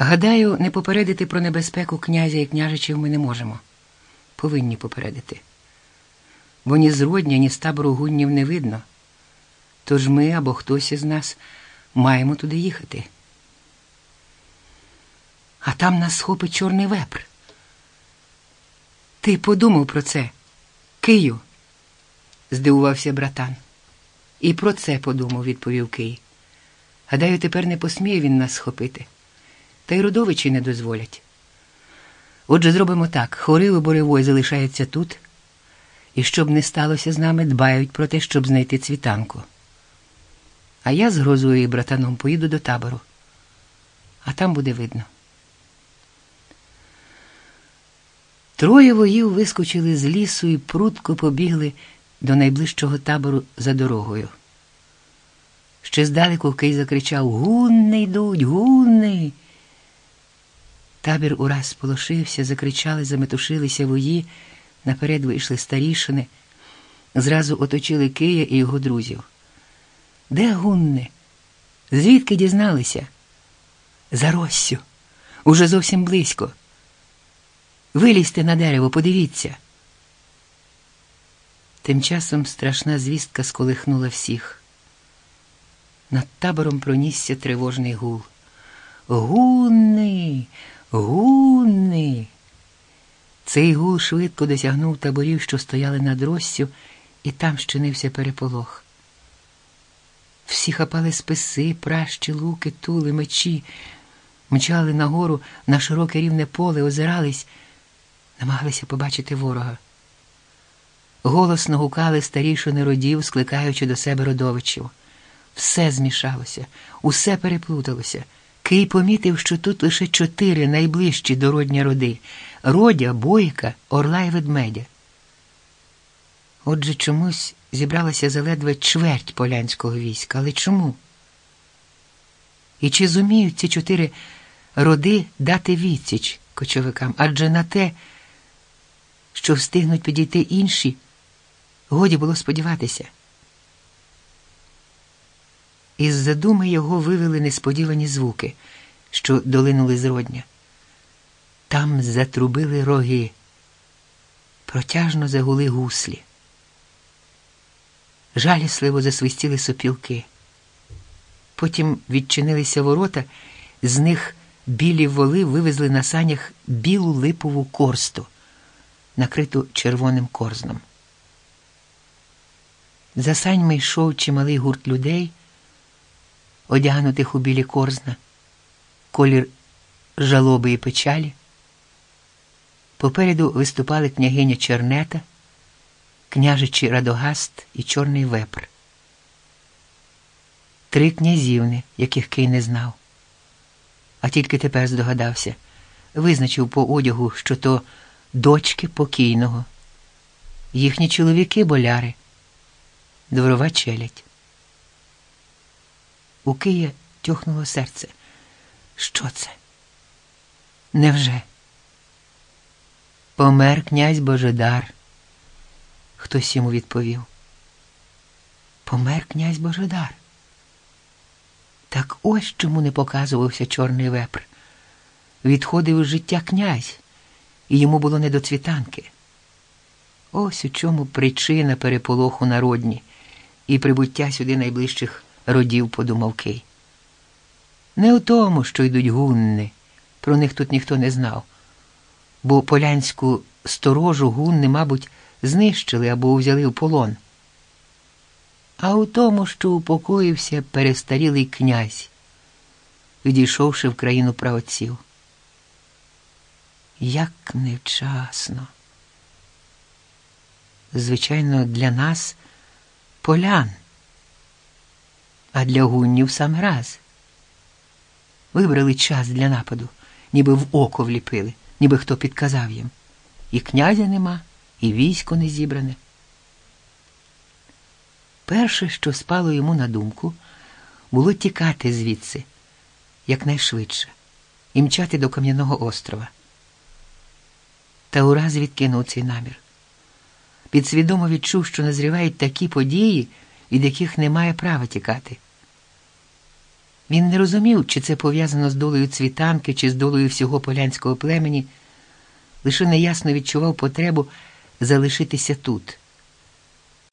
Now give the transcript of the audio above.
Гадаю, не попередити про небезпеку князя і княжичів ми не можемо. Повинні попередити. Бо ні зродня, ні з табору гуннів не видно. Тож ми або хтось із нас маємо туди їхати. А там нас схопить чорний вепр. Ти подумав про це, Кию? здивувався братан. І про це подумав, відповів Кий. Гадаю, тепер не посміє він нас схопити. Та й родовичі не дозволять. Отже, зробимо так: Хорив і Боревой залишаються тут, і щоб не сталося з нами, дбають про те, щоб знайти цвітанку. А я з грозою і братаном поїду до табору, а там буде видно. Троє воїв вискочили з лісу і прудко побігли до найближчого табору за дорогою. Ще здалеку Кий закричав Гунни йдуть, гунни. Табір ураз сполошився, закричали, заметушилися вої, наперед вийшли старішини, зразу оточили Кия і його друзів. Де гунни? Звідки дізналися? За Россю. Уже зовсім близько. Вилізьте на дерево, подивіться. Тим часом страшна звістка сколихнула всіх. Над табором пронісся тривожний гул. Гунни, гунни. Цей гул швидко досягнув таборів, що стояли над Россю, і там щинився переполох. Всі хапали списи, пращі, луки, тули, мечі, мчали нагору на широке рівне поле, озирались, намагалися побачити ворога. Голосно гукали старішини родів, скликаючи до себе родовичів. Все змішалося, усе переплуталося. Кий помітив, що тут лише чотири найближчі до родня роди родя, бойка, орла й ведмедя. Отже, чомусь зібралася заледве чверть полянського війська. Але чому? І чи зуміють ці чотири роди дати відсіч кочовикам? Адже на те, що встигнуть підійти інші, годі було сподіватися. Із задуми його вивели несподівані звуки, що долинули з родня. Там затрубили роги, протяжно загули гуслі. Жалісливо засвистіли сопілки. Потім відчинилися ворота, з них білі воли вивезли на санях білу липову корсту, накриту червоним корзном. За саньми йшов чималий гурт людей, одягнутих у білі корзна, колір жалоби і печалі. Попереду виступали княгиня Чернета, княжичі Радогаст і Чорний Вепр. Три князівни, яких Кий не знав, а тільки тепер здогадався, визначив по одягу, що то дочки покійного, їхні чоловіки боляри, дворова челядь. У Кия тьохнуло серце. Що це? Невже? Помер князь Божедар. Хтось йому відповів. Помер князь Божедар. Так ось чому не показувався чорний вепр. Відходив із життя князь, і йому було не до цвітанки. Ось у чому причина переполоху народні і прибуття сюди найближчих родів, подумав Кий. Не у тому, що йдуть гунни, про них тут ніхто не знав, бо полянську сторожу гунни, мабуть, знищили або взяли в полон. А у тому, що упокоївся перестарілий князь, відійшовши в країну праотців. Як невчасно. Звичайно, для нас полян, а для гуннів сам раз. Вибрали час для нападу, ніби в око вліпили, ніби хто підказав їм. І князя нема, і військо не зібране. Перше, що спало йому на думку, було тікати звідси якнайшвидше і мчати до Кам'яного острова. Та ураз відкинув цей намір. Підсвідомо відчув, що назрівають такі події, від яких немає права тікати. Він не розумів, чи це пов'язано з долею цвітанки, чи з долею всього полянського племені, лише неясно відчував потребу залишитися тут,